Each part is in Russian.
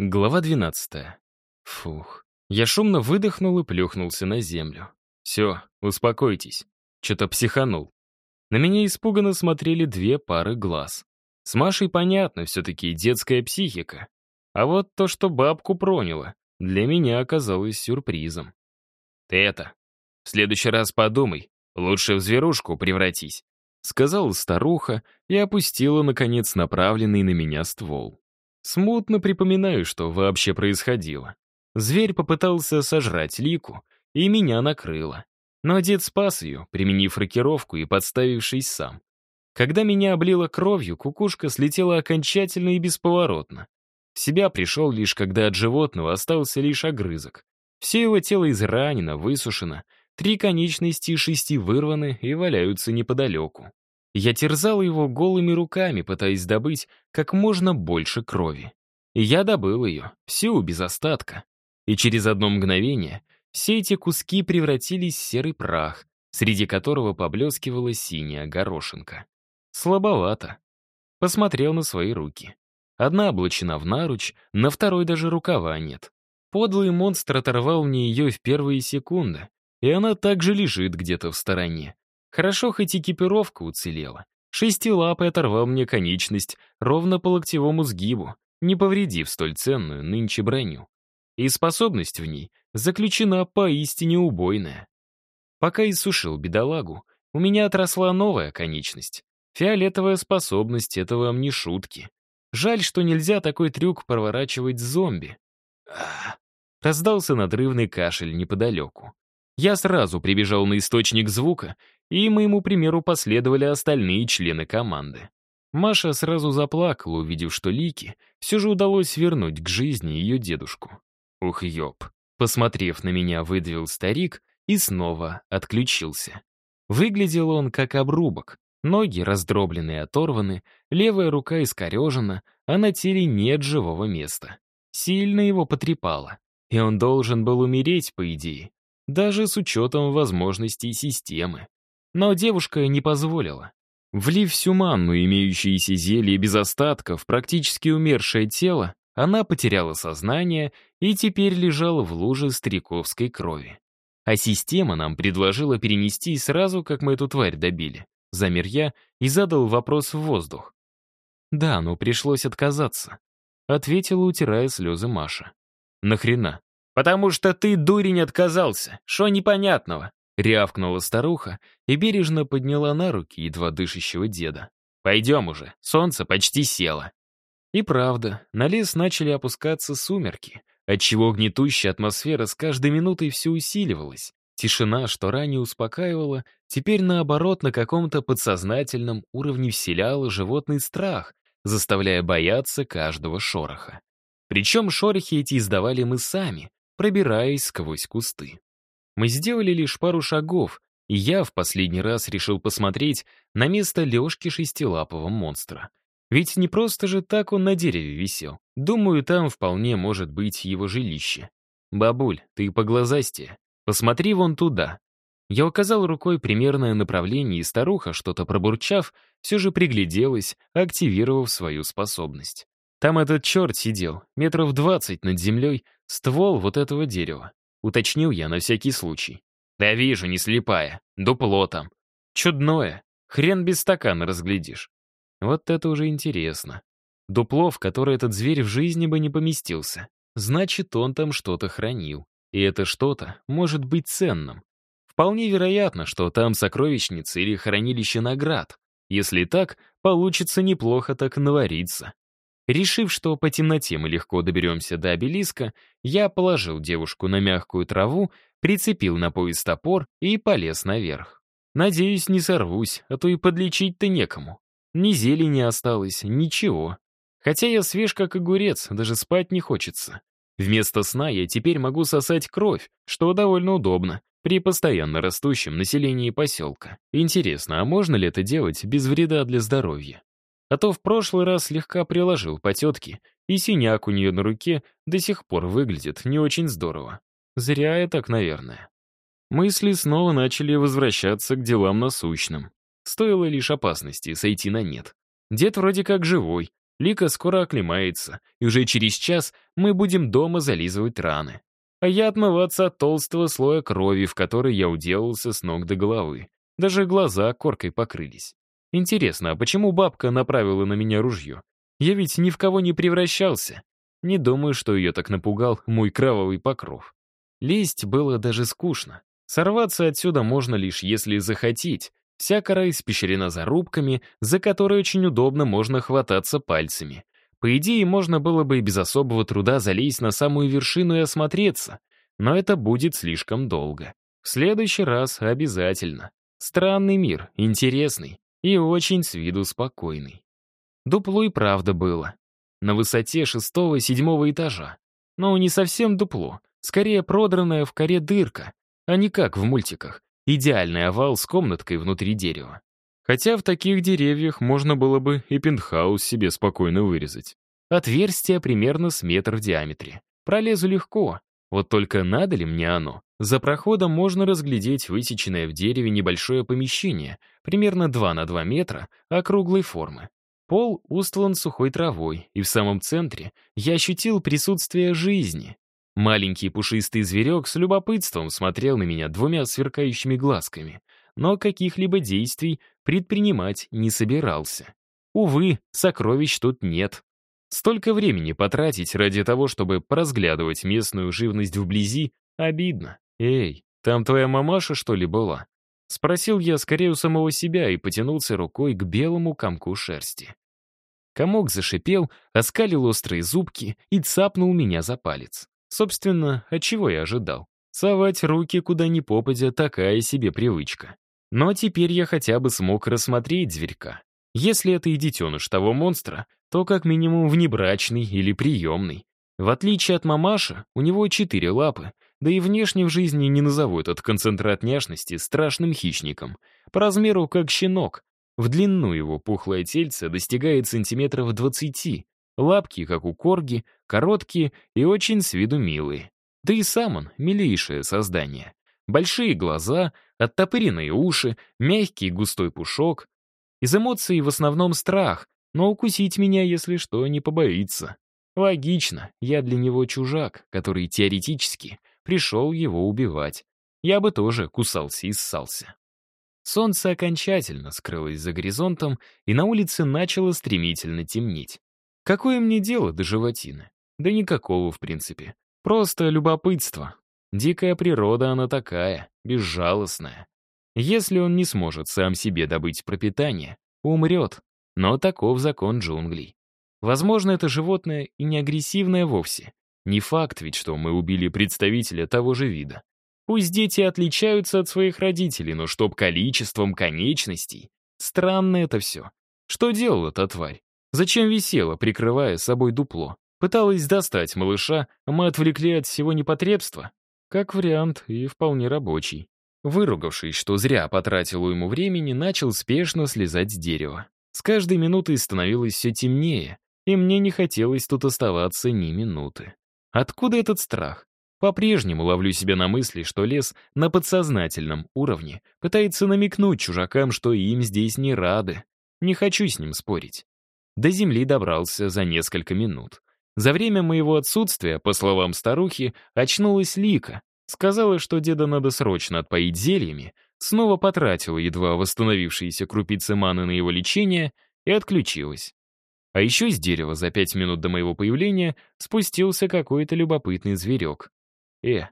Глава 12. Фух. Я шумно выдохнул и плюхнулся на землю. Все, успокойтесь. Что-то психанул. На меня испуганно смотрели две пары глаз. С Машей понятно, все-таки детская психика. А вот то, что бабку проняло, для меня оказалось сюрпризом. Ты это, в следующий раз подумай, лучше в зверушку превратись, сказала старуха и опустила, наконец, направленный на меня ствол. Смутно припоминаю, что вообще происходило. Зверь попытался сожрать лику, и меня накрыло. Но дед спас ее, применив рокировку и подставившись сам. Когда меня облило кровью, кукушка слетела окончательно и бесповоротно. В себя пришел лишь, когда от животного остался лишь огрызок. Все его тело изранено, высушено, три конечности и шести вырваны и валяются неподалеку. Я терзал его голыми руками, пытаясь добыть как можно больше крови. Я добыл ее, всю, без остатка. И через одно мгновение все эти куски превратились в серый прах, среди которого поблескивала синяя горошинка. Слабовато. Посмотрел на свои руки. Одна облачена в наруч, на второй даже рукава нет. Подлый монстр оторвал мне ее в первые секунды, и она также лежит где-то в стороне. Хорошо хоть экипировка уцелела. Шестилап оторвал мне конечность ровно по локтевому сгибу, не повредив столь ценную нынче броню. И способность в ней заключена поистине убойная. Пока иссушил бедолагу, у меня отросла новая конечность. Фиолетовая способность — это вам не шутки. Жаль, что нельзя такой трюк проворачивать с зомби. Раздался надрывный кашель неподалеку. Я сразу прибежал на источник звука, и моему примеру последовали остальные члены команды. Маша сразу заплакала, увидев, что Лики все же удалось вернуть к жизни ее дедушку. «Ух, ёб!» Посмотрев на меня, выдавил старик и снова отключился. Выглядел он как обрубок. Ноги раздроблены и оторваны, левая рука искорежена, а на теле нет живого места. Сильно его потрепало, и он должен был умереть, по идее даже с учетом возможностей системы. Но девушка не позволила. Влив всю манну, имеющиеся зелье без остатков, практически умершее тело, она потеряла сознание и теперь лежала в луже стариковской крови. А система нам предложила перенести сразу, как мы эту тварь добили. Замер я и задал вопрос в воздух. «Да, но пришлось отказаться», — ответила, утирая слезы Маша. «Нахрена?» потому что ты, дурень, отказался. Что непонятного?» Рявкнула старуха и бережно подняла на руки едва дышащего деда. «Пойдем уже, солнце почти село». И правда, на лес начали опускаться сумерки, отчего гнетущая атмосфера с каждой минутой все усиливалась. Тишина, что ранее успокаивала, теперь наоборот на каком-то подсознательном уровне вселяла животный страх, заставляя бояться каждого шороха. Причем шорохи эти издавали мы сами, пробираясь сквозь кусты. Мы сделали лишь пару шагов, и я в последний раз решил посмотреть на место Лешки шестилапого монстра. Ведь не просто же так он на дереве висел. Думаю, там вполне может быть его жилище. «Бабуль, ты поглазастее. Посмотри вон туда». Я указал рукой примерное направление, и старуха, что-то пробурчав, все же пригляделась, активировав свою способность. Там этот черт сидел, метров двадцать над землей, ствол вот этого дерева. Уточнил я на всякий случай. Да вижу, не слепая. Дупло там. Чудное. Хрен без стакана разглядишь. Вот это уже интересно. Дупло, в которое этот зверь в жизни бы не поместился. Значит, он там что-то хранил. И это что-то может быть ценным. Вполне вероятно, что там сокровищница или хранилище наград. Если так, получится неплохо так навариться. Решив, что по темноте мы легко доберемся до обелиска, я положил девушку на мягкую траву, прицепил на пояс топор и полез наверх. Надеюсь, не сорвусь, а то и подлечить-то некому. Ни зелени осталось, ничего. Хотя я свеж как огурец, даже спать не хочется. Вместо сна я теперь могу сосать кровь, что довольно удобно, при постоянно растущем населении поселка. Интересно, а можно ли это делать без вреда для здоровья? а то в прошлый раз слегка приложил по тетке, и синяк у нее на руке до сих пор выглядит не очень здорово. Зря я так, наверное. Мысли снова начали возвращаться к делам насущным. Стоило лишь опасности сойти на нет. Дед вроде как живой, Лика скоро оклемается, и уже через час мы будем дома зализывать раны. А я отмываться от толстого слоя крови, в которой я уделался с ног до головы. Даже глаза коркой покрылись. Интересно, а почему бабка направила на меня ружье? Я ведь ни в кого не превращался. Не думаю, что ее так напугал мой кровавый покров. Лезть было даже скучно. Сорваться отсюда можно лишь если захотеть. Вся кора испещрена зарубками, за которые очень удобно можно хвататься пальцами. По идее, можно было бы и без особого труда залезть на самую вершину и осмотреться, но это будет слишком долго. В следующий раз обязательно. Странный мир, интересный и очень с виду спокойный. Дупло и правда было. На высоте шестого и седьмого этажа. Но не совсем дупло, скорее продранная в коре дырка, а не как в мультиках. Идеальный овал с комнаткой внутри дерева. Хотя в таких деревьях можно было бы и пентхаус себе спокойно вырезать. Отверстие примерно с метр в диаметре. Пролезу легко, вот только надо ли мне оно? За проходом можно разглядеть высеченное в дереве небольшое помещение, примерно 2 на 2 метра, округлой формы. Пол устлан сухой травой, и в самом центре я ощутил присутствие жизни. Маленький пушистый зверек с любопытством смотрел на меня двумя сверкающими глазками, но каких-либо действий предпринимать не собирался. Увы, сокровищ тут нет, Столько времени потратить ради того, чтобы разглядывать местную живность вблизи, обидно. «Эй, там твоя мамаша, что ли, была?» Спросил я скорее у самого себя и потянулся рукой к белому комку шерсти. Комок зашипел, оскалил острые зубки и цапнул меня за палец. Собственно, от чего я ожидал? Совать руки куда ни попадя — такая себе привычка. Но теперь я хотя бы смог рассмотреть зверька. Если это и детеныш того монстра, то как минимум внебрачный или приемный. В отличие от мамаша, у него четыре лапы, да и внешне в жизни не назову этот концентрат няшности страшным хищником. По размеру как щенок. В длину его пухлое тельце достигает сантиметров 20. Лапки, как у корги, короткие и очень с виду милые. Да и сам он — милейшее создание. Большие глаза, оттопыренные уши, мягкий густой пушок, из эмоций в основном страх, но укусить меня, если что, не побоится. Логично, я для него чужак, который теоретически пришел его убивать. Я бы тоже кусался и ссался. Солнце окончательно скрылось за горизонтом, и на улице начало стремительно темнеть. Какое мне дело до животины? Да никакого, в принципе. Просто любопытство. Дикая природа она такая, безжалостная. Если он не сможет сам себе добыть пропитание, умрет. Но таков закон джунглей. Возможно, это животное и не агрессивное вовсе. Не факт ведь, что мы убили представителя того же вида. Пусть дети отличаются от своих родителей, но чтоб количеством конечностей. Странно это все. Что делала та тварь? Зачем висела, прикрывая собой дупло? Пыталась достать малыша, мы отвлекли от всего непотребства? Как вариант, и вполне рабочий. Выругавшись, что зря потратил ему времени, начал спешно слезать с дерева. С каждой минутой становилось все темнее, и мне не хотелось тут оставаться ни минуты. Откуда этот страх? По-прежнему ловлю себя на мысли, что лес на подсознательном уровне пытается намекнуть чужакам, что им здесь не рады. Не хочу с ним спорить. До земли добрался за несколько минут. За время моего отсутствия, по словам старухи, очнулась Лика, Сказала, что деда надо срочно отпоить зельями, снова потратила едва восстановившиеся крупицы маны на его лечение и отключилась. А еще с дерева за пять минут до моего появления спустился какой-то любопытный зверек. Э,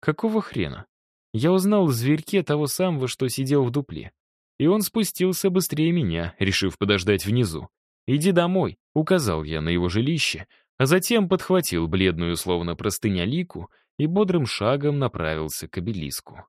какого хрена? Я узнал в зверьке того самого, что сидел в дупле. И он спустился быстрее меня, решив подождать внизу. «Иди домой», — указал я на его жилище, а затем подхватил бледную, словно простыня лику и бодрым шагом направился к обелиску.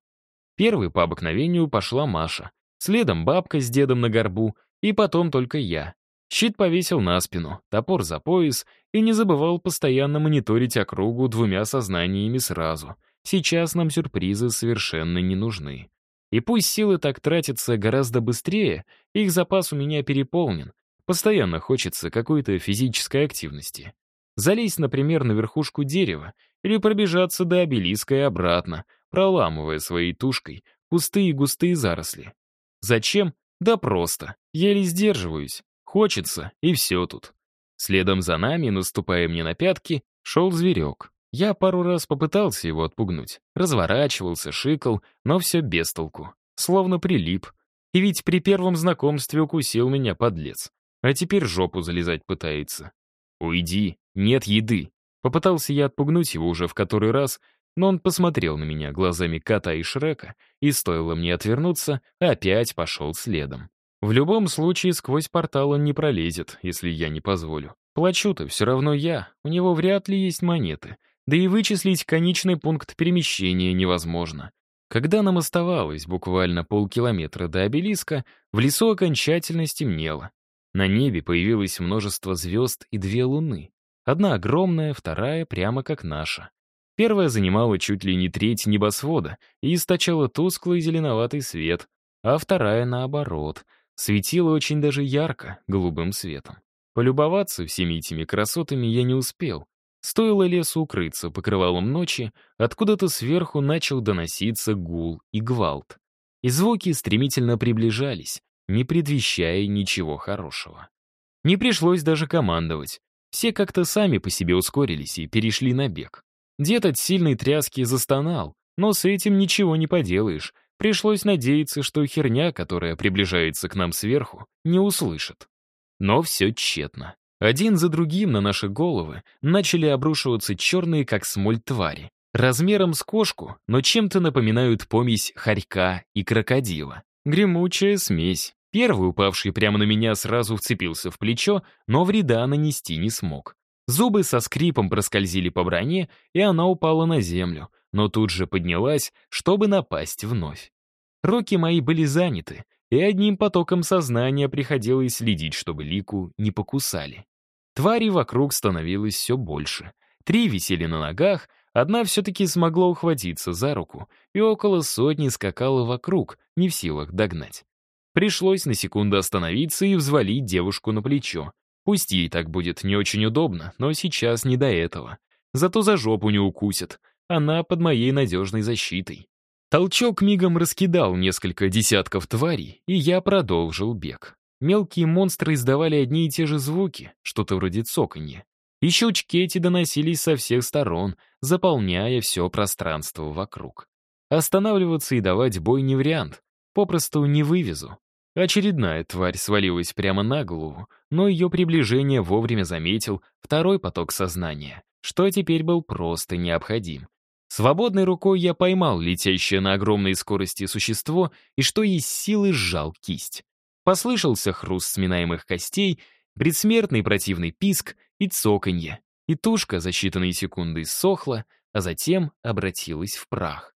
Первой по обыкновению пошла Маша, следом бабка с дедом на горбу, и потом только я. Щит повесил на спину, топор за пояс и не забывал постоянно мониторить округу двумя сознаниями сразу. Сейчас нам сюрпризы совершенно не нужны. И пусть силы так тратятся гораздо быстрее, их запас у меня переполнен. Постоянно хочется какой-то физической активности залезть, например, на верхушку дерева или пробежаться до обелиска и обратно, проламывая своей тушкой кусты и густые заросли. Зачем? Да просто. Еле сдерживаюсь. Хочется, и все тут. Следом за нами, наступая мне на пятки, шел зверек. Я пару раз попытался его отпугнуть. Разворачивался, шикал, но все без толку. Словно прилип. И ведь при первом знакомстве укусил меня подлец. А теперь жопу залезать пытается. «Уйди», «Нет еды». Попытался я отпугнуть его уже в который раз, но он посмотрел на меня глазами кота и Шрека, и стоило мне отвернуться, опять пошел следом. В любом случае, сквозь портал он не пролезет, если я не позволю. Плачу-то все равно я, у него вряд ли есть монеты, да и вычислить конечный пункт перемещения невозможно. Когда нам оставалось буквально полкилометра до обелиска, в лесу окончательно стемнело. На небе появилось множество звезд и две луны. Одна огромная, вторая прямо как наша. Первая занимала чуть ли не треть небосвода и источала тусклый зеленоватый свет, а вторая, наоборот, светила очень даже ярко, голубым светом. Полюбоваться всеми этими красотами я не успел. Стоило лесу укрыться покрывалом ночи, откуда-то сверху начал доноситься гул и гвалт. И звуки стремительно приближались, не предвещая ничего хорошего. Не пришлось даже командовать. Все как-то сами по себе ускорились и перешли на бег. Дед от сильной тряски застонал, но с этим ничего не поделаешь. Пришлось надеяться, что херня, которая приближается к нам сверху, не услышит. Но все тщетно. Один за другим на наши головы начали обрушиваться черные, как смоль, твари. Размером с кошку, но чем-то напоминают помесь хорька и крокодила. Гремучая смесь. Первый, упавший прямо на меня, сразу вцепился в плечо, но вреда нанести не смог. Зубы со скрипом проскользили по броне, и она упала на землю, но тут же поднялась, чтобы напасть вновь. Руки мои были заняты, и одним потоком сознания приходилось следить, чтобы Лику не покусали. Тварей вокруг становилось все больше. Три висели на ногах, одна все-таки смогла ухватиться за руку, и около сотни скакала вокруг, не в силах догнать. Пришлось на секунду остановиться и взвалить девушку на плечо. Пусть ей так будет не очень удобно, но сейчас не до этого. Зато за жопу не укусит. Она под моей надежной защитой. Толчок мигом раскидал несколько десятков тварей, и я продолжил бег. Мелкие монстры издавали одни и те же звуки, что-то вроде цоканья. И щелчки эти доносились со всех сторон, заполняя все пространство вокруг. Останавливаться и давать бой не вариант попросту не вывезу. Очередная тварь свалилась прямо на голову, но ее приближение вовремя заметил второй поток сознания, что теперь был просто необходим. Свободной рукой я поймал летящее на огромной скорости существо и что есть силы сжал кисть. Послышался хруст сминаемых костей, предсмертный противный писк и цоканье, и тушка за считанные секунды сохла, а затем обратилась в прах.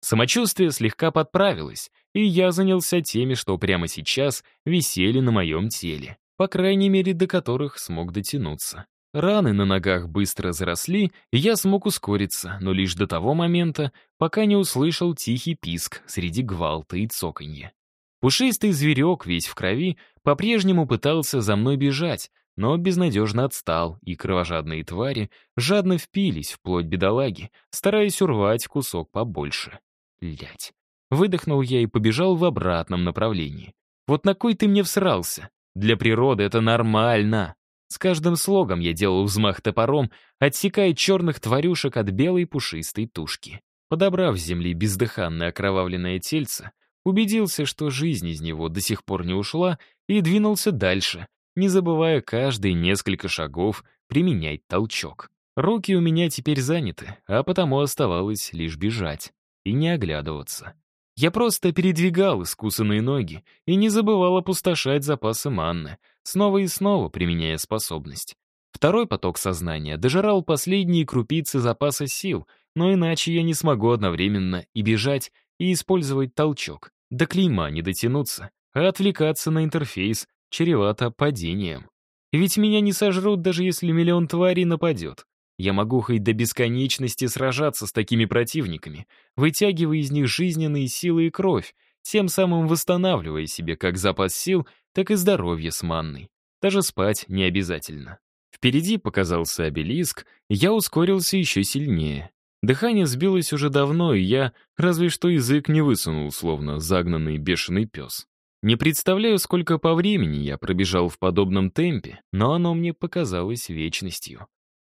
Самочувствие слегка подправилось, и я занялся теми, что прямо сейчас висели на моем теле, по крайней мере, до которых смог дотянуться. Раны на ногах быстро заросли, и я смог ускориться, но лишь до того момента, пока не услышал тихий писк среди гвалта и цоканья. Пушистый зверек, весь в крови, по-прежнему пытался за мной бежать, но безнадежно отстал, и кровожадные твари жадно впились вплоть бедолаги, стараясь урвать кусок побольше. Блять. Выдохнул я и побежал в обратном направлении. «Вот на кой ты мне всрался? Для природы это нормально!» С каждым слогом я делал взмах топором, отсекая черных тварюшек от белой пушистой тушки. Подобрав с земли бездыханное окровавленное тельце, убедился, что жизнь из него до сих пор не ушла, и двинулся дальше, не забывая каждые несколько шагов применять толчок. Руки у меня теперь заняты, а потому оставалось лишь бежать и не оглядываться. Я просто передвигал искусанные ноги и не забывал опустошать запасы манны, снова и снова применяя способность. Второй поток сознания дожирал последние крупицы запаса сил, но иначе я не смогу одновременно и бежать, и использовать толчок. До клейма не дотянуться, а отвлекаться на интерфейс чревато падением. Ведь меня не сожрут, даже если миллион тварей нападет. Я могу хоть до бесконечности сражаться с такими противниками, вытягивая из них жизненные силы и кровь, тем самым восстанавливая себе как запас сил, так и здоровье с манной. Даже спать не обязательно. Впереди показался обелиск, я ускорился еще сильнее. Дыхание сбилось уже давно, и я разве что язык не высунул, словно загнанный бешеный пес. Не представляю, сколько по времени я пробежал в подобном темпе, но оно мне показалось вечностью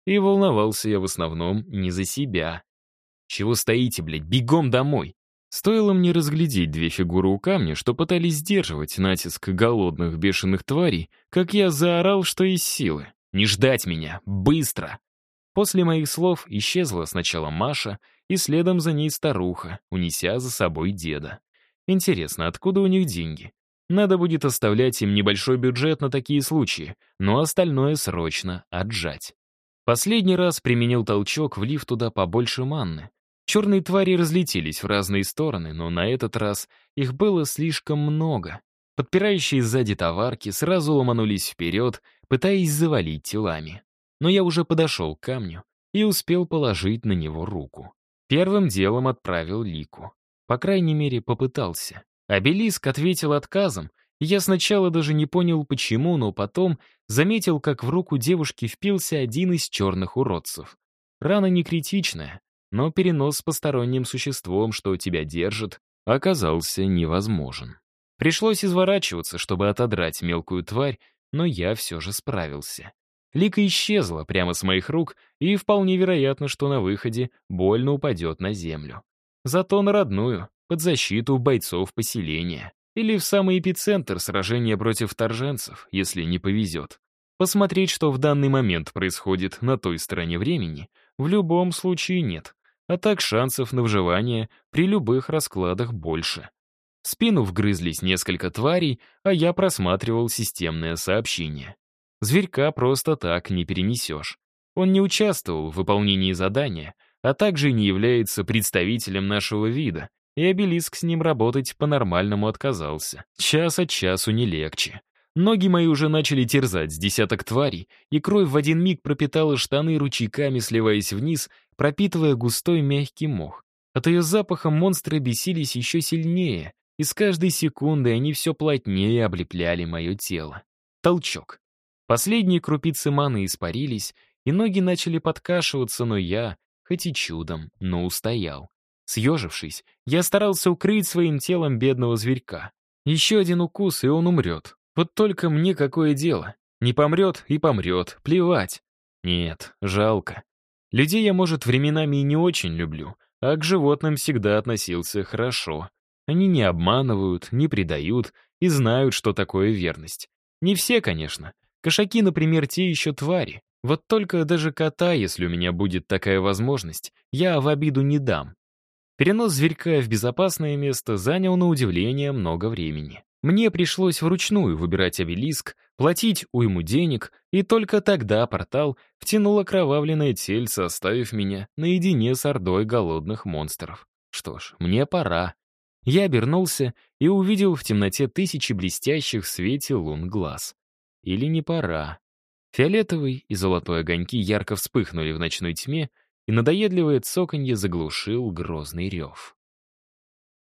и волновался я в основном не за себя. «Чего стоите, блядь, бегом домой!» Стоило мне разглядеть две фигуры у камня, что пытались сдерживать натиск голодных бешеных тварей, как я заорал, что из силы. «Не ждать меня! Быстро!» После моих слов исчезла сначала Маша и следом за ней старуха, унеся за собой деда. Интересно, откуда у них деньги? Надо будет оставлять им небольшой бюджет на такие случаи, но остальное срочно отжать. Последний раз применил толчок, влив туда побольше манны. Черные твари разлетелись в разные стороны, но на этот раз их было слишком много. Подпирающие сзади товарки сразу ломанулись вперед, пытаясь завалить телами. Но я уже подошел к камню и успел положить на него руку. Первым делом отправил Лику. По крайней мере, попытался. Обелиск ответил отказом, я сначала даже не понял, почему, но потом заметил, как в руку девушки впился один из черных уродцев. Рана не критичная, но перенос с посторонним существом, что тебя держит, оказался невозможен. Пришлось изворачиваться, чтобы отодрать мелкую тварь, но я все же справился. Лика исчезла прямо с моих рук, и вполне вероятно, что на выходе больно упадет на землю. Зато на родную, под защиту бойцов поселения. Или в самый эпицентр сражения против Торженцев, если не повезет. Посмотреть, что в данный момент происходит на той стороне времени, в любом случае нет. А так шансов на выживание при любых раскладах больше. В спину вгрызлись несколько тварей, а я просматривал системное сообщение. Зверька просто так не перенесешь. Он не участвовал в выполнении задания, а также не является представителем нашего вида, и обелиск с ним работать по-нормальному отказался. Час от часу не легче. Ноги мои уже начали терзать с десяток тварей, и кровь в один миг пропитала штаны ручейками, сливаясь вниз, пропитывая густой мягкий мох. От ее запаха монстры бесились еще сильнее, и с каждой секундой они все плотнее облепляли мое тело. Толчок. Последние крупицы маны испарились, и ноги начали подкашиваться, но я, хоть и чудом, но устоял. Съежившись, я старался укрыть своим телом бедного зверька. Еще один укус, и он умрет. Вот только мне какое дело. Не помрет и помрет, плевать. Нет, жалко. Людей я, может, временами и не очень люблю, а к животным всегда относился хорошо. Они не обманывают, не предают и знают, что такое верность. Не все, конечно. Кошаки, например, те еще твари. Вот только даже кота, если у меня будет такая возможность, я в обиду не дам. Перенос зверька в безопасное место занял на удивление много времени. Мне пришлось вручную выбирать обелиск, платить уйму денег, и только тогда портал втянул окровавленное тельце, оставив меня наедине с ордой голодных монстров. Что ж, мне пора. Я обернулся и увидел в темноте тысячи блестящих в свете лун глаз. Или не пора. Фиолетовый и золотой огоньки ярко вспыхнули в ночной тьме, и надоедливое цоканье заглушил грозный рев.